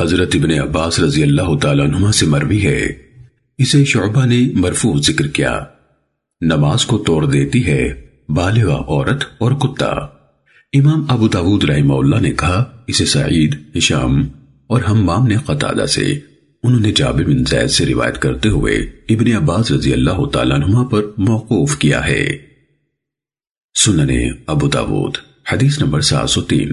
حضرت ابن عباس رضی اللہ تعالیٰ عنہ سے مروی ہے۔ اسے شعبہ نے مرفوع ذکر کیا۔ نماز کو توڑ دیتی ہے بالغ عورت اور کتا۔ امام ابو داود رحمہ اللہ نے کہا، اسے سعید، ہشام اور ہمام نے قطادہ سے۔ انہوں نے جابر بن زید سے روایت کرتے ہوئے ابن عباس رضی اللہ تعالیٰ عنہ پر موقوف کیا ہے۔ سننے ابو داود، حدیث نمبر سات سو تین۔